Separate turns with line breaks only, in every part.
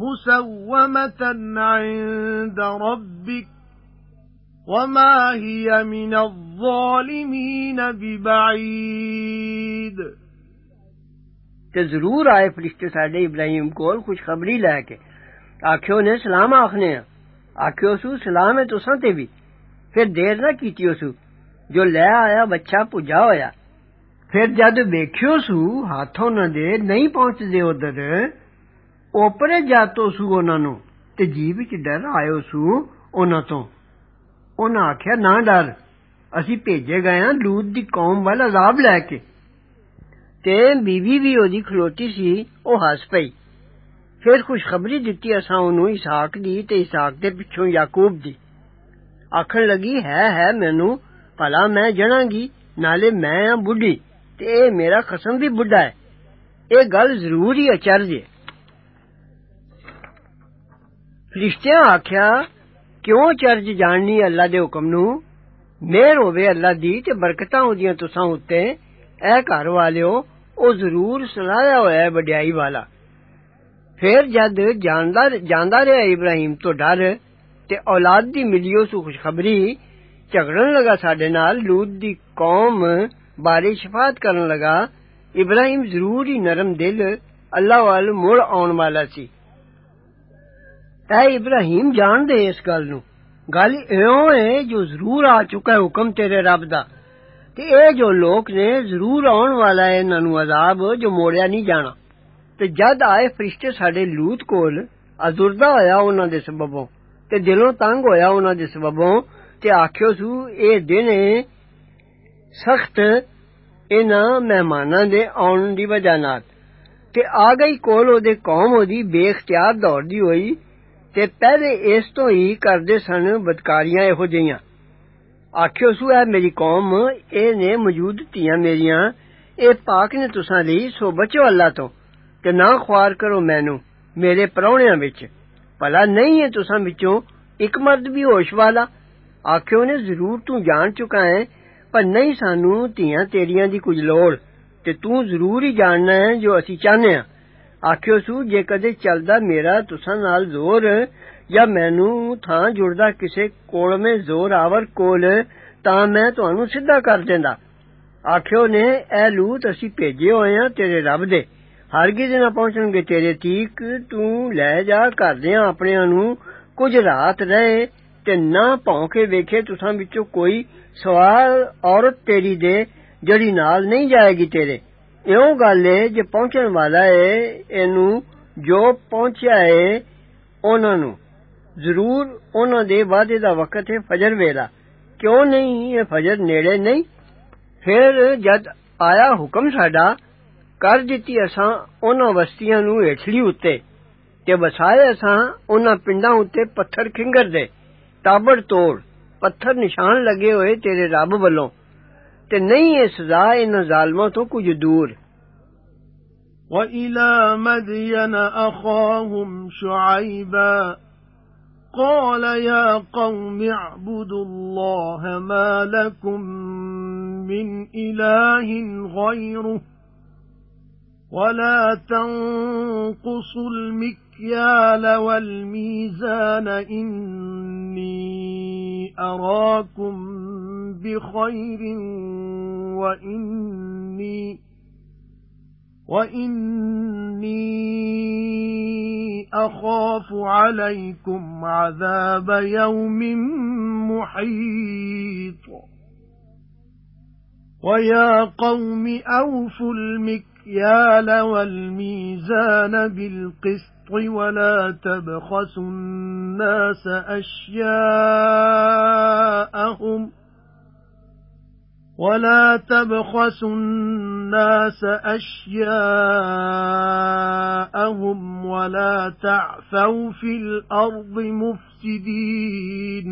مُسَوَّمَةً عِندَ رَبِّكَ وَمَا هِيَ مِنَ الظَّالِمِينَ بِبَعِيدٍ.
تے ضرور آئے فرشتے ساڈے ابراہیم کول خوشخبری لے کے آکھیو نے سلام آخنے آکھیو سو سلام ہے تساں تے بھی پھر دیر نہ کیتیو سو جو لے آیا بچہ پجا ہویا۔ پھر جد ویکھیو سو ہاتھوں نہ دے نہیں پہنچ دے ادھر ਉਧਰ ਓਪਰੇ ਜਾਤੋ ਸੂ ਉਹਨਾਂ ਨੂੰ ਤੇ ਜੀ ਵਿੱਚ ਡਰ ਆਇਓ ਸੂ ਉਹਨਾਂ ਤੋਂ ਉਹਨਾਂ ਆਖਿਆ ਨਾ ਡਰ ਅਸੀਂ ਭੇਜੇ ਗਏ ਹਾਂ ਲੂਤ ਦੀ ਕੌਮ ਵੱਲ ਅਜ਼ਾਬ ਲੈ ਕੇ ਤੇ ਬੀਵੀ ਵੀ ਉਹਦੀ ਖਲੋਤੀ ਸੀ ਉਹ ਹੱਸ ਪਈ ਫਿਰ ਖੁਸ਼ਖਬਰੀ ਦਿੱਤੀ ਅਸਾਂ ਉਹਨੂੰ ਇਸਾਕ ਦੀ ਤੇ ਇਸਾਕ ਦੇ ਪਿੱਛੋਂ ਯਾਕੂਬ ਦੀ ਆਖਣ ਲੱਗੀ ਹੈ ਹੈ ਮੈਨੂੰ ਭਲਾ ਮੈਂ ਜਣਾਂਗੀ ਨਾਲੇ ਮੈਂ ਆ ਬੁੱਢੀ ਤੇ ਇਹ ਮੇਰਾ ਖਸਮ ਵੀ ਬੁੱਢਾ ਹੈ ਇਹ ਗੱਲ ਜ਼ਰੂਰ ਹੀ ਅਚਰਜ ਹੈ ਫਰਿਸ਼ਤਿਆਂ ਆਖਿਆ ਕਿਉਂ ਚਰਜ ਜਾਣਨੀ ਅੱਲਾ ਦੇ ਹੁਕਮ ਨੂੰ ਮਿਹਰ ਹੋਵੇ ਅੱਲਾ ਦੀ ਤੇ ਬਰਕਤਾਂ ਉਹਦੀਆਂ ਤੁਸਾਂ ਉੱਤੇ ਐ ਘਰ ਵਾਲਿਓ ਉਹ ਜ਼ਰੂਰ ਸੁਣਾਇਆ ਹੋਇਆ ਹੈ ਵਡਿਆਈ ਵਾਲਾ ਫਿਰ ਜਦ ਜਾਂਦਾ ਜਾਂਦਾ ਰਿਹਾ ਇਬਰਾਹੀਮ ਤੋਂ ਡਰ ਤੇ ਔਲਾਦ ਦੀ ਮਿਲਿਓ ਸੁ ਖੁਸ਼ਖਬਰੀ ਝਗੜਨ ਲਗਾ ਸਾਡੇ ਨਾਲ ਲੂਤ ਦੀ ਕੌਮ ਬਾਰੇ ਸ਼ਫਾਤ ਕਰਨ ਲਗਾ ਇਬਰਾਹੀਮ ਜ਼ਰੂਰ ਹੀ ਨਰਮ ਦਿਲ ਅੱਲਾ ਵੱਲ ਮੁੜ ਆਉਣ ਵਾਲਾ ਸੀ اے ابراہیم جان دے اس گل نو گل ایو ہے جو ضرور آ چکا ہے حکم تیرے رب دا تے اے جو لوگ نے ضرور آن والا ہے انہاں نو عذاب جو موڑیا نہیں جانا تے جد آئے فرشتے ساڈے لوت کول ازردہ ہویا انہاں دے سببوں تے دلوں تنگ ہویا انہاں دے سببوں تے آکھیو سو اے دن سخت انہاں مہماناں دے آن دی وجہ نال تے آ گئی کول أو دے قوم أو دی بے اختیار دور دی ہوئی ਤੇ ਪਹਿਲੇ ਇਸ ਤੋਂ ਹੀ ਕਰਦੇ ਸਨ ਬਦਕਾਰੀਆਂ ਇਹੋ ਜਿਹੀਆਂ ਆਖਿਓ ਸੂ ਐ ਮੇਰੀ ਕੌਮ ਇਹ ਨੇ ਮੌਜੂਦ ਧੀਆਂ ਮੇਰੀਆਂ ਇਹ ਪਾਕ ਨੇ ਤੁਸਾਂ ਲਈ ਸੋ ਬਚੋ ਅੱਲਾ ਤੋਂ ਤੇ ਨਾ ਖੁਆਰ ਕਰੋ ਮੈਨੂੰ ਮੇਰੇ ਪਰੌਣਿਆਂ ਵਿੱਚ ਭਲਾ ਨਹੀਂ ਹੈ ਤੁਸਾਂ ਵਿੱਚੋਂ ਇੱਕ ਮਰਦ ਵੀ ਹੋਸ਼ ਵਾਲਾ ਆਖਿਓ ਨੇ ਜ਼ਰੂਰ ਤੂੰ ਜਾਣ ਚੁੱਕਾ ਹੈ ਪਰ ਨਹੀਂ ਸਾਨੂੰ ਧੀਆਂ ਤੇਰੀਆਂ ਦੀ ਕੁਝ ਲੋੜ ਤੇ ਤੂੰ ਜ਼ਰੂਰ ਹੀ ਜਾਣਨਾ ਹੈ ਜੋ ਅਸੀਂ ਚਾਹਨੇ ਆ ਆਖਿਓ ਸੂ ਜੇ ਕਦੇ ਚੱਲਦਾ ਮੇਰਾ ਤੁਸਾਂ ਨਾਲ ਜ਼ੋਰ ਜਾਂ ਮੈਨੂੰ ਥਾਂ ਜੁੜਦਾ ਕਿਸੇ ਕੋਲਵੇਂ ਜ਼ੋਰ ਆਵਰ ਕੋਲ ਤਾਂ ਮੈਂ ਤੁਹਾਨੂੰ ਸਿੱਧਾ ਕਰ ਦਿੰਦਾ ਆਖਿਓ ਨੇ ਐ ਲੂਤ ਅਸੀਂ ਭੇਜੇ ਹੋਏ ਆ ਤੇਰੇ ਰੱਬ ਦੇ ਹਰਗਿਜ਼ ਨਾ ਪਹੁੰਚਣਗੇ ਤੇਰੇ ਤੀਕ ਤੂੰ ਲੈ ਜਾ ਘਰਦਿਆਂ ਆਪਣਿਆਂ ਨੂੰ ਕੁਝ ਰਾਤ ਰਹੇ ਤੇ ਨਾ ਭੌਂਕੇ ਵੇਖੇ ਤੁਸਾਂ ਵਿੱਚੋਂ ਕੋਈ ਸਵਾਲ ਔਰਤ ਤੇਰੀ ਦੇ ਜਿਹੜੀ ਨਾਲ ਨਹੀਂ ਜਾਏਗੀ ਤੇਰੇ ਇਉਂ ਗੱਲ ਏ ਜੇ ਪਹੁੰਚਣ ਵਾਲਾ ਏ ਇਹਨੂੰ ਜੋ ਪਹੁੰਚਿਆ ਏ ਉਹਨਾਂ ਨੂੰ ਜ਼ਰੂਰ ਉਹਨਾਂ ਦੇ ਵਾਅਦੇ ਦਾ ਵਕਤ ਹੈ ਫਜਰ ਵੇਲਾ ਕਿਉਂ ਨਹੀਂ ਇਹ ਫਜਰ ਨੇੜੇ ਨਹੀਂ ਫਿਰ ਜਦ ਆਇਆ ਹੁਕਮ ਸਾਡਾ ਕਰ ਦਿੱਤੀ ਅਸਾਂ ਉਹਨਾਂ ਵਸਤੀਆਂ ਨੂੰ ਹੇਠਲੀ ਉੱਤੇ ਤੇ ਵਸਾਏ ਅਸਾਂ ਉਹਨਾਂ ਪਿੰਡਾਂ ਉੱਤੇ ਪੱਥਰ ਖਿੰਗਰਦੇ ਤਾਬੜ ਤੋੜ ਪੱਥਰ ਨਿਸ਼ਾਨ ਲੱਗੇ ਹੋਏ ਤੇਰੇ ਰੱਬ ਵੱਲੋਂ ਤੇ ਨਹੀਂ ਇਹ ਸਜ਼ਾ ਇਹਨਾਂ ਜ਼ਾਲਮਾਂ ਤੋਂ ਕੁਝ ਦੂਰ
وَإِلَى مَدْيَنَ أَخَاهُمْ شُعَيْبًا قَالَ يَا قَوْمِ اعْبُدُوا اللَّهَ مَا لَكُمْ مِنْ إِلَٰهٍ غَيْرُهُ وَلَا تَنقُصُوا الْمِكْيَالَ وَالْمِيزَانَ إِنِّي أَرَاكُمْ بِخَيْرٍ وَإِنِّي وَإِنِّي أَخَافُ عَلَيْكُمْ عَذَابَ يَوْمٍ مُحِيطٍ. وَيَا قَوْمِ أَوْفُوا الْمِكْيَالَ وَالْمِيزَانَ بِالْقِسْطِ وَلَا تَبْخَسُوا النَّاسَ أَشْيَاءَهُمْ وَلَا تَبْخَسُوا النَّاسَ أَشْيَاءَهُمْ وَلَا تَعْثَوْا فِي الْأَرْضِ مُفْسِدِينَ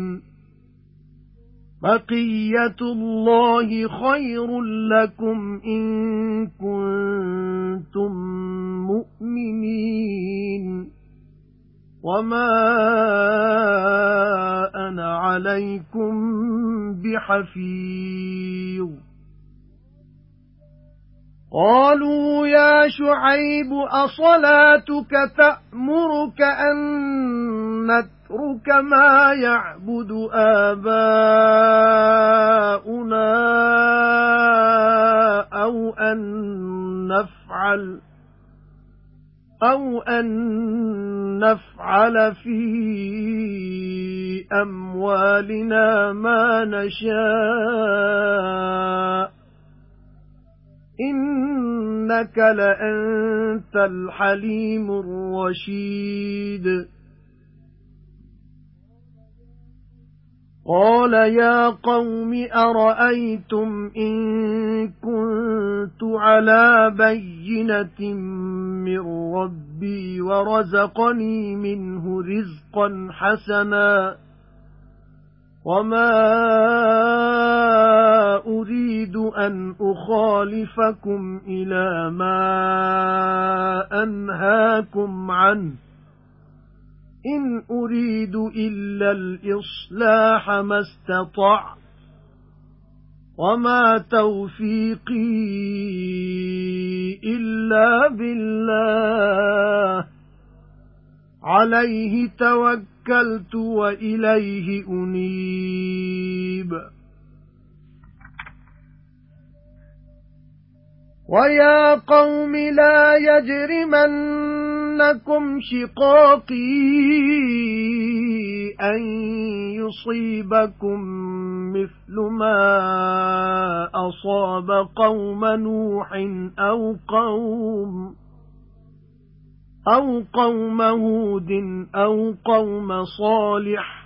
بَقِيَّةُ اللَّهِ خَيْرٌ لَّكُمْ إِن كُنتُم مُّؤْمِنِينَ وَمَا أَنَا عَلَيْكُمْ بِحَفِيظٍ قَالُوا يَا شُعَيْبُ أَصَلَاتُكَ تَأْمُرُكَ أَن نَّتْرُكَ مَا يَعْبُدُ آبَاؤُنَا أَوْ أَن نَّفْعَلَ أَوْ أَن نَّفْعَلَ فِي أَمْوَالِنَا مَا نَشَاءُ إِنَّكَ لَأَنتَ الْحَلِيمُ الرَّشِيدُ قَالَ يَا قَوْمِ أَرَأَيْتُمْ إِن كُنتُ عَلَى بَيِّنَةٍ مِّن رَّبِّي وَرَزَقَنِي مِنْهُ رِزْقًا حَسَنًا وَمَا أُرِيدُ أَنْ أُخَالِفَكُمْ إِلَى مَا أَنْهَاكُمْ عَنْهُ إِنْ أُرِيدُ إِلَّا الْإِصْلَاحَ مَا اسْتَطَعْتُ وَمَا تَوْفِيقِي إِلَّا بِاللَّهِ. عَلَيْهِ تَوَكَّلْتُ وَإِلَيْهِ أُنِيبُ. وَيَا قَوْمِ لَا يَجْرِمَنَّكُمْ شِقَاقِي أَن يُصِيبَكُم مِّثْلُ مَا أَصَابَ قَوْمَ نُوحٍ أَوْ قَوْمَ أَوْ قَوْمَ هُودٍ أَوْ قَوْمَ صَالِحٍ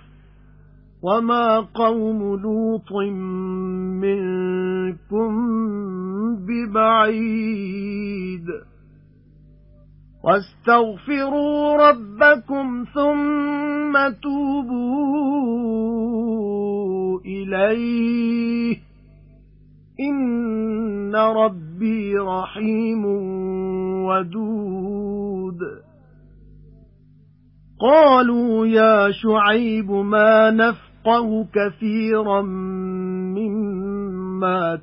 وَمَا قَوْمُ لُوطٍ مِنكُم بِبَعِيدٍ وَاسْتَغْفِرُوا رَبَّكُمْ ثُمَّ تُوبُوا إِلَيْهِ. إِنَّ رَبِّي رَحِيمٌ وَدُودٌ. قَالُوا يَا شُعَيْبُ مَا نَفْقَهُ كَثِيرًا مِّمَّا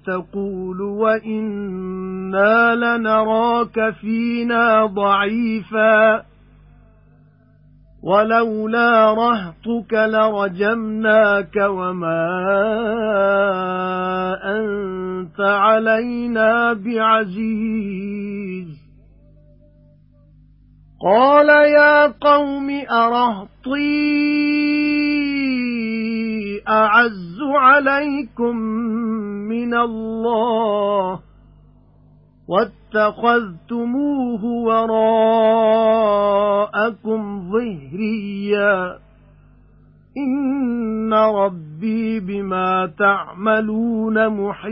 تَقُولُ وَإِنَّا لَنَرَاكَ فِينَا ضَعِيفًا. وَلَوْلَا رَهْطُكَ لَرَجَمْنَاكَ وَمَا أَنتَ عَلَيْنَا بِعَزِيزٍ. قَالَ يَا قَوْمِ أَرَهْطِي أَعَزُّ عَلَيْكُمْ مِنَ اللَّهِ وَاتَّخَذْتُمُوهُ وَرَاءَكُمْ ظِهْرِيًّا. إِنَّ رَبِّي بِمَا تَعْمَلُونَ مُحِيطٌ.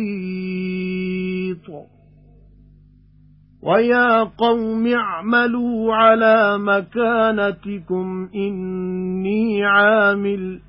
وَيَا قَوْمِ اعْمَلُوا عَلَى مَكَانَتِكُمْ إِنِّي عَامِلٌ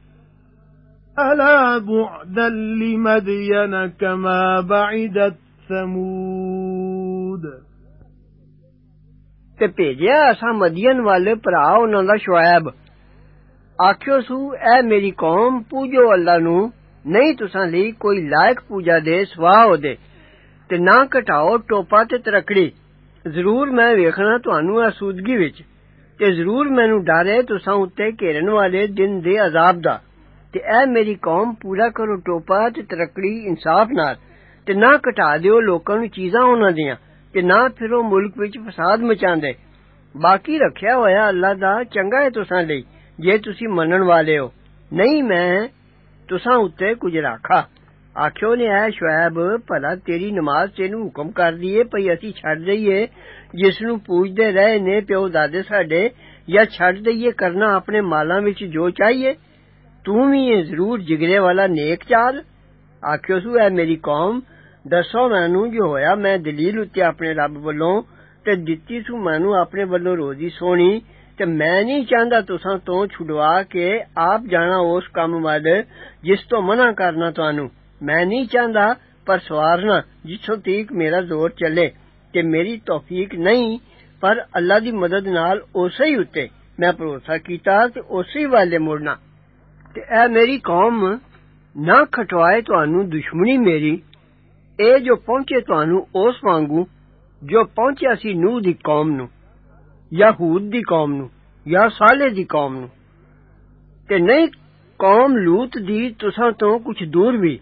أَلَا بُعْدًا لِّمَدْيَنَ كَمَا بَعِدَتْ ثَمُودُ
ਤੇ ਭੇਜਿਆ ਅਸਾਂ ਮਦੀਨ ਵਾਲੇ ਭਰਾ ਉਹਨਾਂ ਦਾ ਸ਼ੁਐਬ ਆਖਿਓ ਸੂ ਐ ਮੇਰੀ ਕੌਮ ਪੂਜੋ ਅੱਲਾ ਨੂੰ ਨਹੀਂ ਤੁਸਾਂ ਲਈ ਕੋਈ ਲਾਇਕ ਪੂਜਾ ਦੇ ਸਵਾ ਉਹਦੇ ਤੇ ਨਾ ਘਟਾਓ ਟੋਪਾ ਤੇ ਤਰਕੜੀ ਜ਼ਰੂਰ ਮੈਂ ਵੇਖਣਾ ਤੁਹਾਨੂੰ ਅਸੂਦਗੀ ਵਿੱਚ ਤੇ ਜ਼ਰੂਰ ਮੈਨੂੰ ਡਰ ਹੈ ਤੁਸਾਂ ਉੱਤੇ ਘੇਰਨ ਵਾਲੇ ਦਿਨ ਦੇ ਅਜ਼ਾਬ ਦਾ تے اے میری قوم پورا کرو ٹوپا تے ترکڑی، انصاف نال تے نہ کٹا دیو لوکاں نوں چیزاں انہاں دیاں تے نہ پھرو ملک وچ فساد مچاندے۔ باقی رکھیا ہویا اللہ دا چنگا ہے تساں لئی، جے تسی منن والے ہو۔ نہیں میں تساں اُتے کچھ راکھا۔ آکھیو نے اے شعیب بھلا تیری نماز تینو حکم کر دیے پئی اسی چھڈ دئیے، جس نو پوجدے رہے نے پیو دادے ساڈے، یا چھڈ دئیے کرنا اپنے مالاں وچ جو چاہیے؟ ਤੂੰ ਵੀ ਇਹ ਜ਼ਰੂਰ ਜਿਗਰੇ ਵਾਲਾ ਨੇਕ ਚਾਲ ਆਖਿਓ ਸੂ ਐ ਮੇਰੀ ਕੌਮ ਦੱਸੋ ਮੈਨੂੰ ਜੋ ਹੋਇਆ ਮੈਂ ਦਲੀਲ ਉੱਤੇ ਆਪਣੇ ਰੱਬ ਵੱਲੋਂ ਤੇ ਦਿੱਤੀ ਸੂ ਮੈਨੂੰ ਆਪਣੇ ਵੱਲੋਂ ਰੋਜ਼ੀ ਸੋਣੀ ਤੇ ਮੈਂ ਨਹੀਂ ਚਾਹੁੰਦਾ ਤੁਸਾਂ ਤੋਂ ਛੁਡਵਾ ਕੇ ਆਪ ਜਾਣਾ ਉਸ ਕੰਮ ਵੱਲ ਜਿਸ ਤੋਂ ਮਨਾ ਕਰਨਾ ਤੁਹਾਨੂੰ ਮੈਂ ਨਹੀਂ ਚਾਹੁੰਦਾ ਪਰ ਸਵਾਰਨਾ ਜਿੱਥੋਂ ਤੀਕ ਮੇਰਾ ਜ਼ੋਰ ਚੱਲੇ ਤੇ ਮੇਰੀ ਤੌਫੀਕ ਨਹੀਂ ਪਰ ਅੱਲਾ ਦੀ ਮਦਦ ਨਾਲ ਉਸੇ ਹੀ ਉੱਤੇ ਮੈਂ ਭਰੋਸਾ ਕੀਤਾ ਤੇ ਉਸੇ ਹੀ ਵਾਲੇ ਮੁੜਨਾ تے اے میری قوم نہ کھٹوائے تانوں دشمنی میری اے جو پہنچے تانوں اس وانگوں جو پہنچیا سی نوح دی قوم نو یا ہود دی قوم نو یا صالح دی قوم نو تے نہیں قوم لوت دی تساں تو کچھ دور بھی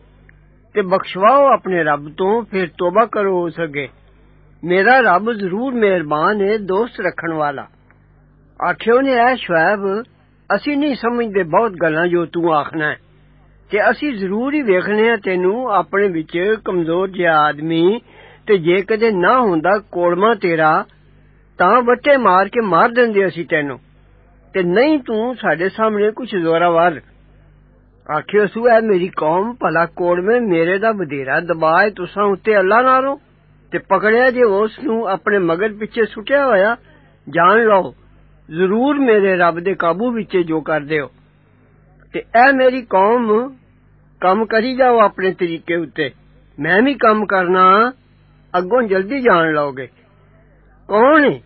تے بخشواؤ اپنے رب تو پھر توبہ کرو ہو سکے میرا رب ضرور مہربان ہے دوست رکھن والا آکھیو نے اے ਅਸੀਂ ਨਹੀਂ ਸਮਝਦੇ ਬਹੁਤ ਗੱਲਾਂ ਜੋ ਤੂੰ ਆਖਣਾ ਹੈ ਤੇ ਅਸੀਂ ਜ਼ਰੂਰ ਹੀ ਵੇਖਣੇ ਆ ਤੈਨੂੰ ਆਪਣੇ ਵਿੱਚ ਕਮਜ਼ੋਰ ਜਿਹਾ ਆਦਮੀ ਤੇ ਜੇ ਕਦੇ ਨਾ ਹੁੰਦਾ ਕੋੜਮਾ ਤੇਰਾ ਤਾਂ ਵੱਟੇ ਮਾਰ ਕੇ ਮਾਰ ਦਿੰਦੇ ਅਸੀਂ ਤੈਨੂੰ ਤੇ ਨਹੀਂ ਤੂੰ ਸਾਡੇ ਸਾਹਮਣੇ ਕੁਝ ਜ਼ੋਰਾਵਰ ਆਖਿਓ ਸੂ ਐ ਮੇਰੀ ਕੌਮ ਭਲਾ ਕੋੜਵੇਂ ਮੇਰੇ ਦਾ ਵਧੇਰਾ ਦਬਾਏ ਤੁਸਾਂ ਉੱਤੇ ਅੱਲਾ ਨਾਲੋਂ ਤੇ ਪਕੜਿਆ ਜੇ ਉਸ ਨੂੰ ਆਪਣੇ ਮਗਰ ਪਿੱਛੇ ਸੁੱਟਿਆ ਹੋਇਆ ਜਾਣ ਲਓ ਜ਼ਰੂਰ ਮੇਰੇ ਰੱਬ ਦੇ ਕਾਬੂ ਵਿੱਚ ਜੋ ਕਰਦੇ ਹੋ ਤੇ ਐ ਮੇਰੀ ਕੌਮ ਕੰਮ ਕਰੀ ਜਾਓ ਆਪਣੇ ਤਰੀਕੇ ਉੱਤੇ ਮੈਂ ਵੀ ਕੰਮ ਕਰਨਾ ਅੱਗੋਂ ਜਲਦੀ ਜਾਣ ਲਓਗੇ ਕੌਣ ਹੈ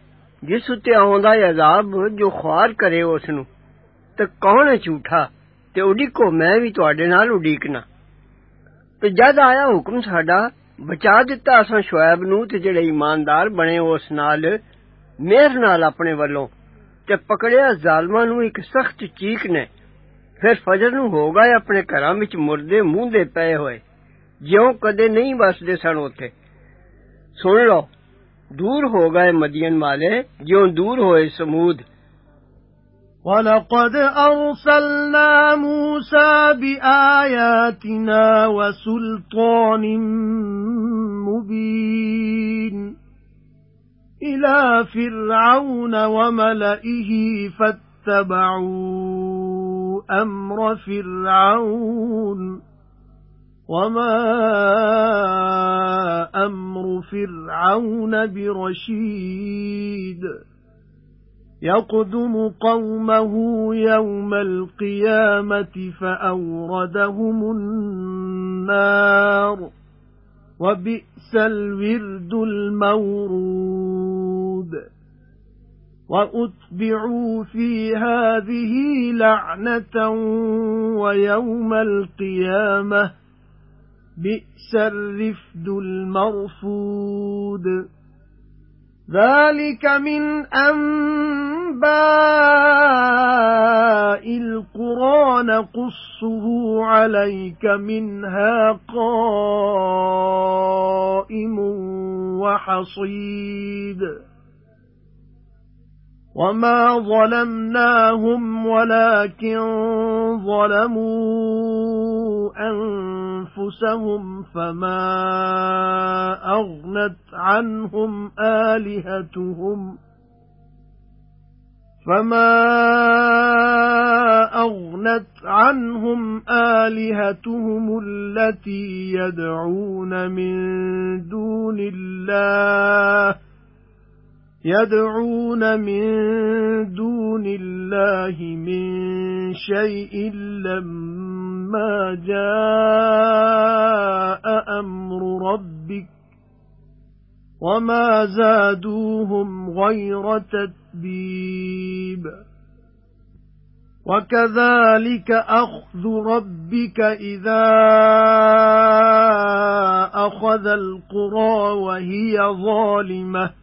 ਜਿਸ ਉੱਤੇ ਆਉਂਦਾ ਹੈ ਅਜ਼ਾਬ ਜੋ ਖੁਆਰ ਕਰੇ ਉਸ ਨੂੰ ਤੇ ਕੌਣ ਹੈ ਝੂਠਾ ਤੇ ਉਡੀਕੋ ਮੈਂ ਵੀ ਤੁਹਾਡੇ ਨਾਲ ਉਡੀਕਣਾ ਤੇ ਜਦ ਆਇਆ ਹੁਕਮ ਸਾਡਾ ਬਚਾ ਦਿੱਤਾ ਅਸਾਂ ਸ਼ੁਐਬ ਨੂੰ ਤੇ ਜਿਹੜੇ ਇਮਾਨਦਾਰ ਬਣੇ ਉਸ ਨਾਲ ਮਿਹਰ ਨਾਲ ਆਪਣੇ ਵੱਲੋਂ ਤੇ ਪਕੜਿਆ ਜ਼ਾਲਮਾਂ ਨੂੰ ਇੱਕ ਸਖਤ ਚੀਕ ਨੇ ਫਿਰ ਫਜਰ ਨੂੰ ਹੋ ਗਏ ਆਪਣੇ ਘਰਾਂ ਵਿੱਚ ਮੁਰਦੇ ਮੂੰਹ ਦੇ ਪਏ ਹੋਏ ਜਿਉਂ ਕਦੇ ਨਹੀਂ ਵਸਦੇ ਸਨ ਉੱਥੇ ਸੁਣ ਲਓ دور ہو گئے مدین والے جو دور ہوئے سمود
وَلَقَدْ أَرْسَلْنَا مُوسَى بِآيَاتِنَا وَسُلْطَانٍ مُبِينٍ إِلَى فِرْعَوْنَ وَمَلَئِهِ فَاتَّبَعُوا أَمْرَ فِرْعَوْنَ وَمَا أَمْرُ فِرْعَوْنَ بِرَشِيدٍ يَقْدُمُ قَوْمَهُ يَوْمَ الْقِيَامَةِ فَأَوْرَدَهُمُ النَّارَ وَبِئْسَ الْوِرْدُ الْمَوْرُودُ وَأُتْبِعُوا فِي هَذِهِ لَعْنَةً وَيَوْمَ الْقِيَامَةِ بِئْسَ الرِّفْدُ الْمَرْفُودُ. ذَلِكَ مِنْ أَنْبَاءِ الْقُرَى نَقُصُّهُ عَلَيْكَ مِنْهَا قَائِمٌ وَحَصِيدٌ. وَمَا ظَلَمْنَاهُمْ وَلَكِنْ ظَلَمُوا أَنفُسَهُمْ فَمَا أَغْنَتْ عَنْهُمْ آلِهَتُهُمْ فَمَا أَغْنَتْ عَنْهُمْ آلِهَتُهُمُ الَّتِي يَدْعُونَ مِن دُونِ اللَّهِ يَدْعُونَ مِن دُونِ اللَّهِ مِن شَيْءٍ لَّمَّا جَاءَ أَمْرُ رَبِّكَ وَمَا زَادُوهُمْ غَيْرَ تَتْبِيبٍ. وَكَذَلِكَ أَخْذُ رَبِّكَ إِذَا أَخَذَ الْقُرَى وَهِيَ ظَالِمَةٌ.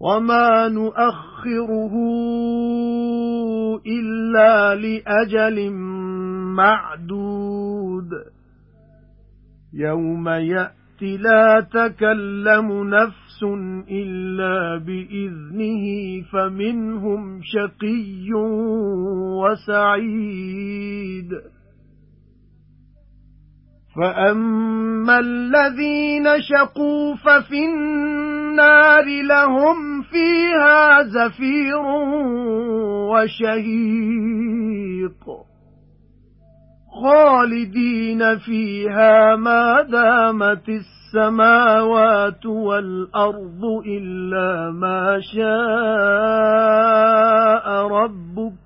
وَمَا نُؤَخِّرُهُ إِلَّا لِأَجَلٍ مَّعْدُودٍ يَوْمَ يَأْتِ لَا تَكَلَّمُ نَفْسٌ إِلَّا بِإِذْنِهِ فَمِنْهُمْ شَقِيٌّ وَسَعِيدٌ فَأَمَّا الَّذِينَ شَقُوا فَفِي النَّارِ لَهُمْ فِيهَا زَفِيرٌ وَشَهِيقٌ خالدين فيها ما دامت السماوات والأرض إلا ما شاء ربك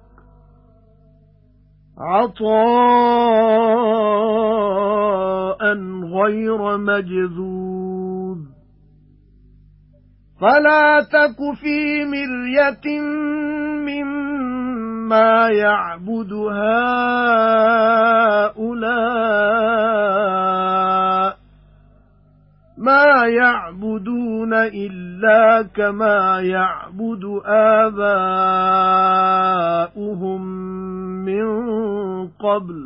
عَطَاءً غَيْرَ مَجْذُوذٍ. فَلَا تَكُ فِي مِرْيَةٍ مِّمَّا يَعْبُدُ هَؤُلَاءِ. مَا يَعْبُدُونَ إِلَّا كَمَا يَعْبُدُ آبَاؤُهُمْ. مِّن قَبْلُ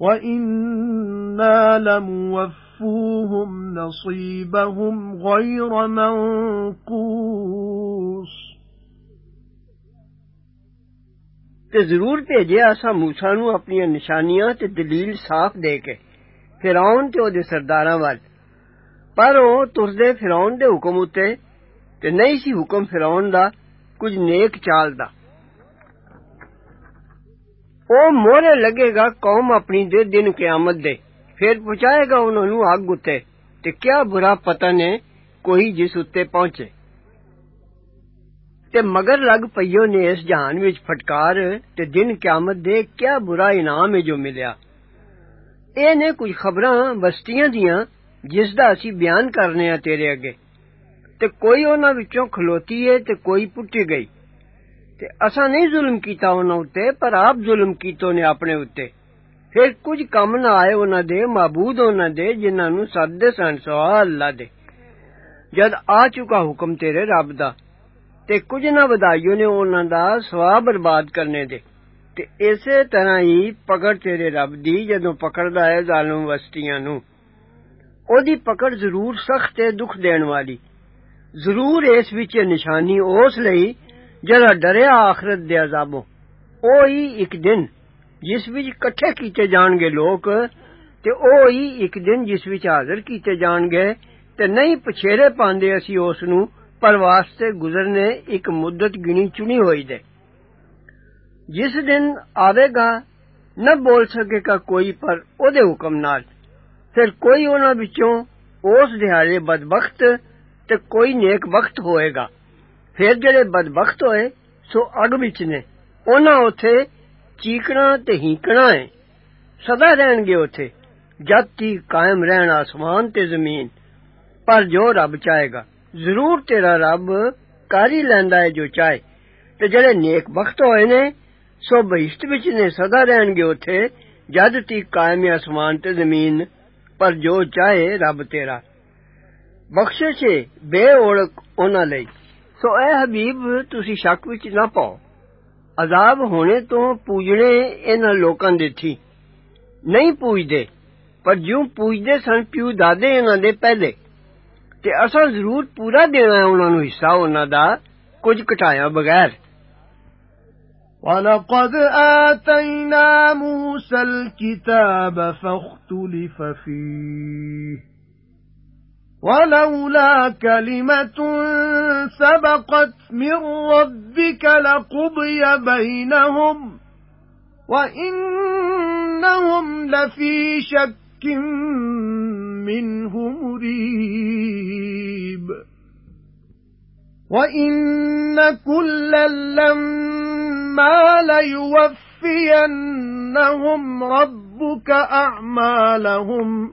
وَإِنَّا لَمُوَفُّوهُمْ نَصِيبَهُمْ غَيْرَ مَنقُوصٍ.
تے ضرور بھیجیا آسا موسی نو اپنی نشانیاں تے دلیل صاف دے کے فرعون تے أو دے سرداراں وال۔ پر أو تردے فرعون دے حکم اُتے تے نہیں سی حکم فرعون دا کچھ نیک چال دا۔ ਉਹ ਮੋਹਰੇ ਲੱਗੇਗਾ ਕੌਮ ਆਪਣੀ ਦੇ ਦਿਨ ਕਿਆਮਤ ਦੇ ਫਿਰ ਪਹੁੰਚਾਏਗਾ ਉਹਨਾਂ ਨੂੰ ਅੱਗ ਉੱਤੇ ਤੇ ਕਿਆ ਬੁਰਾ ਪਤਨ ਹੈ ਕੋਈ ਜਿਸ ਉੱਤੇ ਪਹੁੰਚੇ ਤੇ ਮਗਰ ਲੱਗ ਪਈਓ ਨੇ ਇਸ ਜਹਾਨ ਵਿੱਚ ਫਟਕਾਰ ਤੇ ਦਿਨ ਕਿਆਮਤ ਦੇ ਕਿਆ ਬੁਰਾ ਇਨਾਮ ਹੈ ਜੋ ਮਿਲਿਆ ਇਹ ਨੇ ਕੁਝ ਖਬਰਾਂ ਬਸਤੀਆਂ ਦੀਆਂ ਜਿਸ ਦਾ ਅਸੀਂ ਬਿਆਨ ਕਰਨੇ ਆ ਤੇਰੇ ਅੱਗੇ ਤੇ ਕੋਈ ਉਹਨਾਂ ਵਿੱਚੋਂ ਖਲੋਤੀ ਏ ਤੇ ਕੋਈ ਪੁੱਟੀ ਗਈ ਤੇ ਅਸਾਂ ਨਹੀਂ ਜ਼ੁਲਮ ਕੀਤਾ ਉਹਨਾਂ ਉੱਤੇ ਪਰ ਆਪ ਜ਼ੁਲਮ ਕੀਤੋ ਨੇ ਆਪਣੇ ਉੱਤੇ ਫਿਰ ਕੁਝ ਕੰਮ ਨਾ ਆਏ ਉਹਨਾਂ ਦੇ ਮਾਬੂਦ ਉਹਨਾਂ ਦੇ ਜਿਨ੍ਹਾਂ ਨੂੰ ਸੱਦੇ ਸਨ ਸਵਾ ਅੱਲਾ ਦੇ ਜਦ ਆ ਚੁੱਕਾ ਹੁਕਮ ਤੇਰੇ ਰੱਬ ਦਾ ਤੇ ਕੁਝ ਨਾ ਵਧਾਈਓ ਨੇ ਉਹਨਾਂ ਦਾ ਸਵਾਬ ਬਰਬਾਦ ਕਰਨੇ ਦੇ ਤੇ ਇਸੇ ਤਰ੍ਹਾਂ ਹੀ ਪਕੜ ਤੇਰੇ ਰੱਬ ਦੀ ਜਦੋਂ ਪਕੜਦਾ ਹੈ ਜ਼ਾਲਮ ਵਸਤੀਆਂ ਨੂੰ ਉਹਦੀ ਪਕੜ ਜ਼ਰੂਰ ਸਖਤ ਤੇ ਦੁੱਖ ਦੇਣ ਵਾਲੀ ਜ਼ਰੂਰ ਇਸ ਵਿੱਚ ਨਿਸ਼ਾਨੀ ਉਸ ਲਈ جڑا ڈریا آخرت دے عذابوں اوہی ایک دن جس وچ کٹھے کیتے جان گے لوگ تے اوہی ایک دن جس وچ حاضر کیتے جان گے تے نہیں پچھیرے پاندے اسی اس نو پر واسطے گزرنے ایک مدت گنی چنی ہوئی دے جس دن آوے گا نہ بول سکے گا کوئی پر أو دے حکم نال پھر کوئی انہاں وچوں اس دہاڑے بدبخت تے کوئی نیک بخت ہوئے گا پھر جڑے بدبخت ہوئے، سو اگ وچ نے انہاں اوتھے چیکنا تے ہیکنا ہے سدا رہن گے اوتھے جد تی قائم رہن آسمان تے زمین۔ پر جو رب چاہے گا، ضرور تیرا رب کاری لیندا ہے جو چاہے۔ تے جڑے نیک بخت ہوئے نے، سو بہشت وچ نے سدا رہن گے اوتھے جد تی قائم آسمان تے زمین۔ پر جو چاہے رب تیرا۔ بخشش ہے، بے اوڑک انہاں لئی۔ سو اے حبیب ਤੁਸੀਂ ਸ਼ੱਕ ਵਿੱਚ ਨਾ ਪਾਓ। ਅਜ਼ਾਬ ہونے تو پوجنے ਇਹਨਾਂ ਲੋਕਾਂ ਦੇ ਥੀ। ਨਹੀਂ ਪੂਜਦੇ پر ਜਿਉਂ ਪੂਜਦੇ سن پیو ਦਾਦੇ ਇਹਨਾਂ ਦੇ پہلے ਤੇ ਅਸਾਂ ضرور پورا دینا ਹੈ ਉਹਨਾਂ ਨੂੰ ਹਿੱਸਾ، ਉਹਨਾਂ ਦਾ کچھ کٹایا بغیر
وَلَقَدْ آتَيْنَا مُوسَى الْكِتَابَ فَاخْتَلَفَ فِيهِ وَلَوْلَا كَلِمَةٌ سَبَقَتْ مِنْ رَبِّكَ لَقُضِيَ بَيْنَهُمْ وَإِنَّهُمْ لَفِي شَكٍّ مِنْهُ مُرِيبٍ. وَإِنَّ كُلًّا لَّمَّا لَيُوَفِّيَنَّهُمْ رَبُّكَ أَعْمَالَهُمْ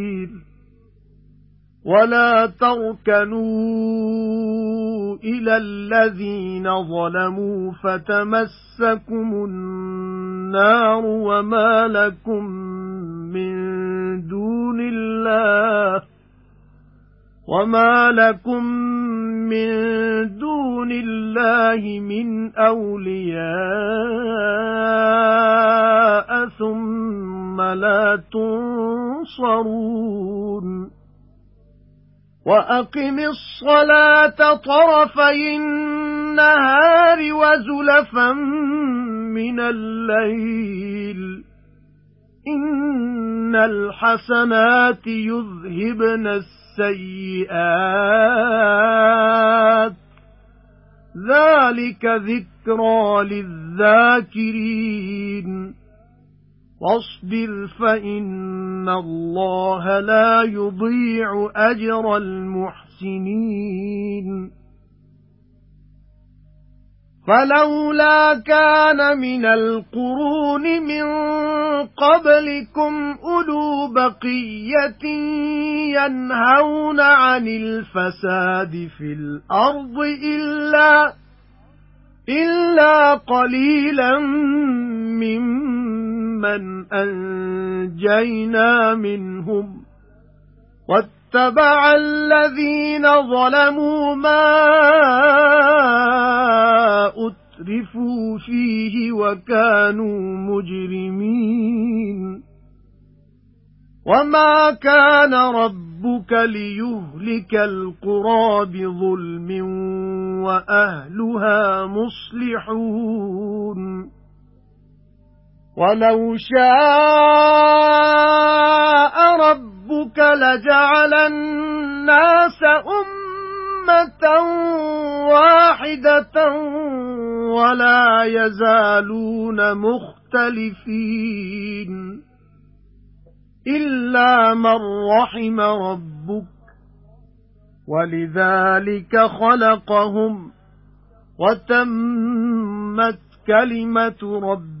وَلَا تَرْكَنُوا إِلَى الَّذِينَ ظَلَمُوا فَتَمَسَّكُمُ النَّارُ وَمَا لَكُمْ مِنْ دُونِ اللَّهِ وَمَا لَكُمْ مِنْ دُونِ اللَّهِ مِنْ أَوْلِيَاءَ ثُمَّ لَا تُنصَرُونَ وَأَقِمِ الصَّلَاةَ طَرَفَيِ النَّهَارِ وَزُلَفًا مِنَ اللَّيْلِ. إِنَّ الْحَسَنَاتِ يُذْهِبْنَ السَّيِّئَاتِ. ذَلِكَ ذِكْرَى لِلذَّاكِرِينَ. وَاصْبِرْ فَإِنَّ اللَّهَ لَا يُضِيعُ أَجْرَ الْمُحْسِنِينَ. فَلَوْلَا كَانَ مِنَ الْقُرُونِ مِنْ قَبْلِكُمْ أُولُو بَقِيَّةٍ يَنْهَوْنَ عَنِ الْفَسَادِ فِي الْأَرْضِ إِلَّا إِلَّا قَلِيلًا مِّمَّنْ أَنجَيْنَا مِنْهُمْ وَاتَّبَعَ الَّذِينَ ظَلَمُوا مَا أُتْرِفُوا فِيهِ وَكَانُوا مُجْرِمِينَ وَمَا كَانَ رَبُّكَ لِيُهْلِكَ الْقُرَى بِظُلْمٍ وَأَهْلُهَا مُصْلِحُونَ وَلَوْ شَاءَ رَبُّكَ لَجَعَلَ النَّاسَ أُمَّةً وَاحِدَةً وَلَا يَزَالُونَ مُخْتَلِفِينَ إِلَّا مَن رَّحِمَ رَبُّكَ وَلِذَلِكَ خَلَقَهُمْ وَتَمَّتْ كَلِمَةُ رَبِّكَ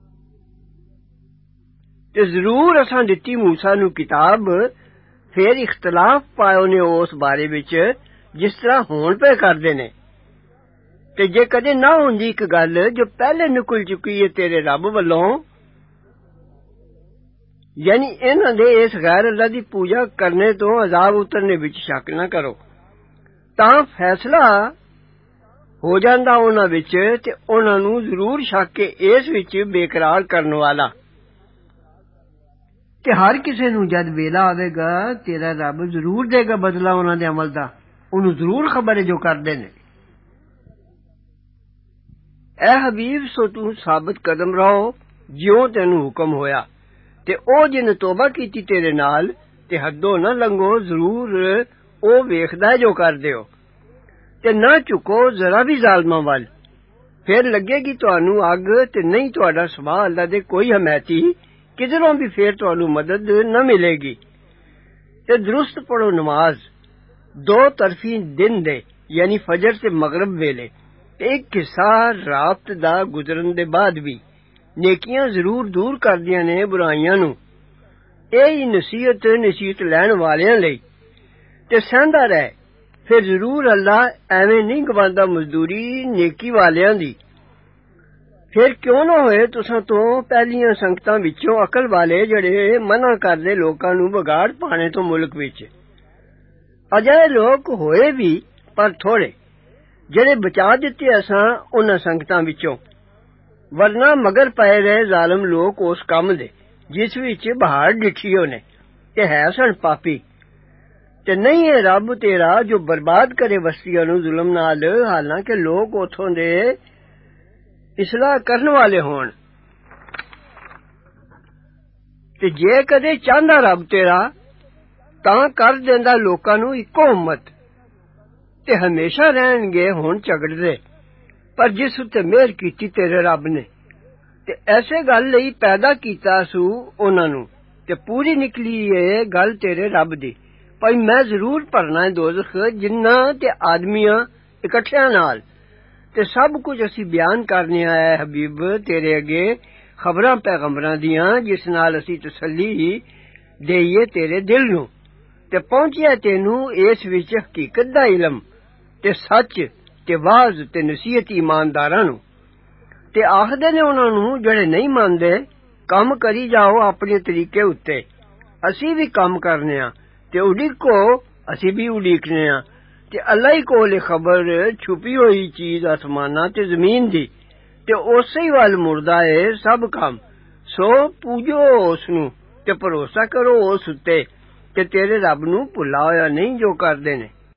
ਤੇ ਜ਼ਰੂਰ ਅਸਾਂ ਦਿੱਤੀ موسی ਨੂੰ ਕਿਤਾਬ ਫਿਰ ਇਖਤਲਾਫ ਪਾਇਓ ਨੇ ਉਸ ਬਾਰੇ ਵਿੱਚ ਜਿਸ ਤਰ੍ਹਾਂ ਹੋਣ ਪਏ ਕਰਦੇ ਨੇ ਤੇ ਜੇ ਕਦੇ ਨਾ ਹੁੰਦੀ ਇੱਕ ਗੱਲ ਜੋ ਪਹਿਲੇ ਨਿਕਲ ਚੁੱਕੀ ਹੈ ਤੇਰੇ ਰੱਬ ਵੱਲੋਂ ਯਾਨੀ ਇਹਨਾਂ ਦੇ ਇਸ ਗੈਰ ਅੱਲਾ ਦੀ ਪੂਜਾ ਕਰਨੇ ਤੋਂ ਅਜ਼ਾਬ ਉਤਰਨੇ ਵਿੱਚ ਸ਼ੱਕ ਨਾ ਕਰੋ ਤਾਂ ਫੈਸਲਾ ਹੋ ਜਾਂਦਾ ਉਹਨਾਂ ਵਿੱਚ ਤੇ ਉਹਨਾਂ ਨੂੰ ਜ਼ਰੂਰ ਸ਼ੱਕ ਹੈ ਇਸ ਵਿੱਚ ਬੇਕਰਾਰ ਕਰਨ ਵਾਲਾ ਤੇ ਹਰ ਕਿਸੇ ਨੂੰ ਜਦ ਵੇਲਾ ਆਵੇਗਾ ਤੇਰਾ ਰੱਬ ਜ਼ਰੂਰ ਦੇਗਾ ਬਦਲਾ ਉਹਨਾਂ ਦੇ ਅਮਲ ਦਾ ਉਹਨੂੰ ਜ਼ਰੂਰ ਖਬਰ ਹੈ ਜੋ ਕਰਦੇ ਨੇ ਐ ਹਬੀਬ ਸੋ ਤੂੰ ਸਾਬਤ ਕਦਮ ਰਹੋ ਜਿਉਂ ਤੈਨੂੰ ਹੁਕਮ ਹੋਇਆ ਤੇ ਉਹ ਜਿਨ ਤੋਬਾ ਕੀਤੀ ਤੇਰੇ ਨਾਲ ਤੇ ਹੱਦੋਂ ਨਾ ਲੰਘੋ ਜ਼ਰੂਰ ਉਹ ਵੇਖਦਾ ਜੋ ਕਰਦੇ ਹੋ ਤੇ ਨਾ ਝੁਕੋ ਜ਼ਰਾ ਵੀ ਜ਼ਾਲਮਾਂ ਵੱਲ ਫਿਰ ਲੱਗੇਗੀ ਤੁਹਾਨੂੰ ਅੱਗ ਤੇ ਨਹੀਂ ਤੁਹਾਡਾ ਸੁਭਾਅ ਅੱਲਾ ਦੇ ਕੋਈ ਹਮਾਇਤੀ ਕਿਧਰੋਂ ਵੀ ਫੇਰ ਤੁਹਾਨੂੰ ਮਦਦ ਨਾ ਮਿਲੇਗੀ ਤੇ ਦਰੁਸਤ ਪੜੋ ਨਮਾਜ਼ ਦੋ ਤਰਫੀ ਦਿਨ ਦੇ ਯਾਨੀ ਫਜਰ ਤੇ ਮਗਰਬ ਵੇਲੇ ਇੱਕ ਹਿੱਸਾ ਰਾਤ ਦਾ ਗੁਜ਼ਰਨ ਦੇ ਬਾਅਦ ਵੀ ਨੇਕੀਆਂ ਜ਼ਰੂਰ ਦੂਰ ਕਰਦੀਆਂ ਨੇ ਬੁਰਾਈਆਂ ਨੂੰ ਇਹ ਹੀ ਨਸੀਹਤ ਨਸੀਹਤ ਲੈਣ ਵਾਲਿਆਂ ਲਈ ਤੇ ਸਹਿੰਦਾ ਰਹਿ ਫਿਰ ਜ਼ਰੂਰ ਅੱਲਾ ਐਵੇਂ ਨਹੀਂ ਗਵਾਉਂਦਾ ਮਜ਼ਦੂਰੀ ਨੇਕੀ ਵਾਲਿਆਂ ਦੀ ਫਿਰ ਕਿਉਂ ਨਾ ਹੋਏ ਤੁਸਾਂ ਤੋਂ ਪਹਿਲੀਆਂ ਸੰਗਤਾਂ ਵਿੱਚੋਂ ਅਕਲ ਵਾਲੇ ਜਿਹੜੇ ਮਨਾ ਕਰਦੇ ਲੋਕਾਂ ਨੂੰ ਵਿਗਾੜ ਪਾਣੇ ਤੋਂ ਮੁਲਕ ਵਿੱਚ ਅਜੇ ਲੋਕ ਹੋਏ ਵੀ ਪਰ ਥੋੜੇ ਜਿਹੜੇ ਬਚਾ ਦਿੱਤੇ ਅਸਾਂ ਉਹਨਾਂ ਸੰਗਤਾਂ ਵਿੱਚੋਂ ਵਰਨਾ ਮਗਰ ਪਏ ਰਹੇ ਜ਼ਾਲਮ ਲੋਕ ਉਸ ਕੰਮ ਦੇ ਜਿਸ ਵਿੱਚ ਬਹਾਰ ਡਿਠੀ ਉਹਨੇ ਤੇ ਹੈ ਸਣ ਪਾਪੀ ਤੇ ਨਹੀਂ ਹੈ ਰੱਬ ਤੇਰਾ ਜੋ ਬਰਬਾਦ ਕਰੇ ਵਸਤੀਆਂ ਨੂੰ ਜ਼ੁਲਮ ਨਾਲ ਹਾਲਾਂਕਿ ਲੋਕ ਉਥੋਂ ਦੇ ਇਸਲਾਹ ਕਰਨ ਵਾਲੇ ਹੋਣ ਤੇ ਜੇ ਕਦੇ ਚਾਹੁੰਦਾ ਰੱਬ ਤੇਰਾ ਤਾਂ ਕਰ ਦਿੰਦਾ ਲੋਕਾਂ ਨੂੰ ਇੱਕੋ ਉਮਤ ਤੇ ਹਮੇਸ਼ਾ ਰਹਿਣਗੇ ਹੁਣ ਝਗੜਦੇ ਪਰ ਜਿਸ ਉਤੇ ਮਿਹਰ ਕੀਤੀ ਤੇਰੇ ਰੱਬ ਨੇ ਤੇ ਐਸੇ ਗੱਲ ਲਈ ਪੈਦਾ ਕੀਤਾ ਸੂ ਉਹਨਾਂ ਨੂੰ ਤੇ ਪੂਰੀ ਨਿਕਲੀ ਏ ਗੱਲ ਤੇਰੇ ਰੱਬ ਦੀ ਭਾਈ ਮੈਂ ਜ਼ਰੂਰ ਭਰਨਾ ਹੈ ਦੋਜ਼ਖ ਜਿੰਨਾ ਤੇ ਆਦਮੀਆਂ ਇਕੱਠਿਆਂ ਨਾਲ تے سب کچھ اسی بیان کرنے آیا ہے حبیب تیرے اگے خبراں پیغمبراں دیاں جس نال اسی تسلی دئیے تیرے دل نو تے پہنچیا تینو اس وچ حقیقت دا علم تے سچ تے واز تے نصیحت ایمانداراں نو تے آخدے نے انہاں نو جڑے نہیں ماندے کم کری جاؤ اپنے طریقے اُتے اسی بھی کم کرنے ہاں تے اڈیکو اسی بھی اڈیکنے ہاں تے اللہ ہی کول خبر چھپی ہوئی چیز آسماناں تے زمین دی۔ تے اسی وال مردہ ہے سب کام۔ سو پوجو اس نو تے بھروسہ کرو اس تے۔ کہ تیرے رب نو بھلا ہویا نہیں جو کردے نے